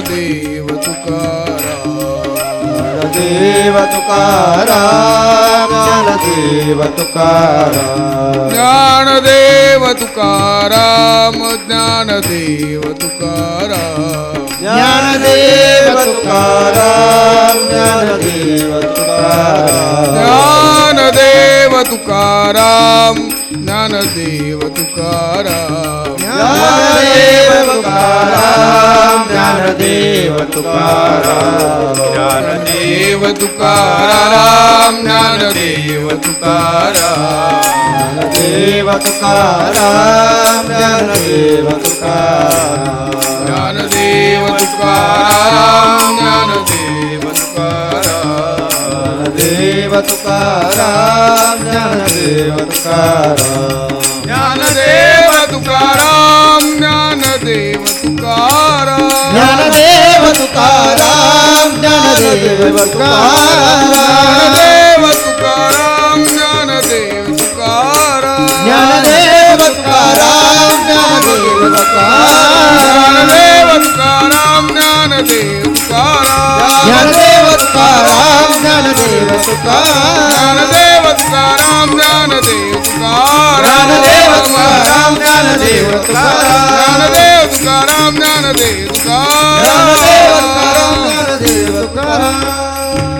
Dev Tukaram Dev Tukaram Gyandev Tukaram Gyandev Tukaram Gyandev Tukaram Gyandev Tukaram Gyandev Tukaram Gyandev Tukaram Gyandev Tukaram Tukaram Gyandev Tukaram Gyandev Tukaram Dev Tukaram Gyandev Tukaram Gyandev Tukaram Gyandev Tukaram Dev Tukaram Gyandev Tukaram Gyandev Tukaram Gyandev Tukaram Gyandev Tukaram Gyandev Tukaram Gyandev Tukaram Gyandev Tukaram Gyandev Tukaram Gyandev Tukaram Gyandev Tukaram Gyandev Tukaram Gyandev Tukaram Gyandev Tukaram Gyandev Gyandev Tukaram Tukaram Gyandev Tukaram Gyandev Tukaram Gyandev Tukaram Gyandev Tukaram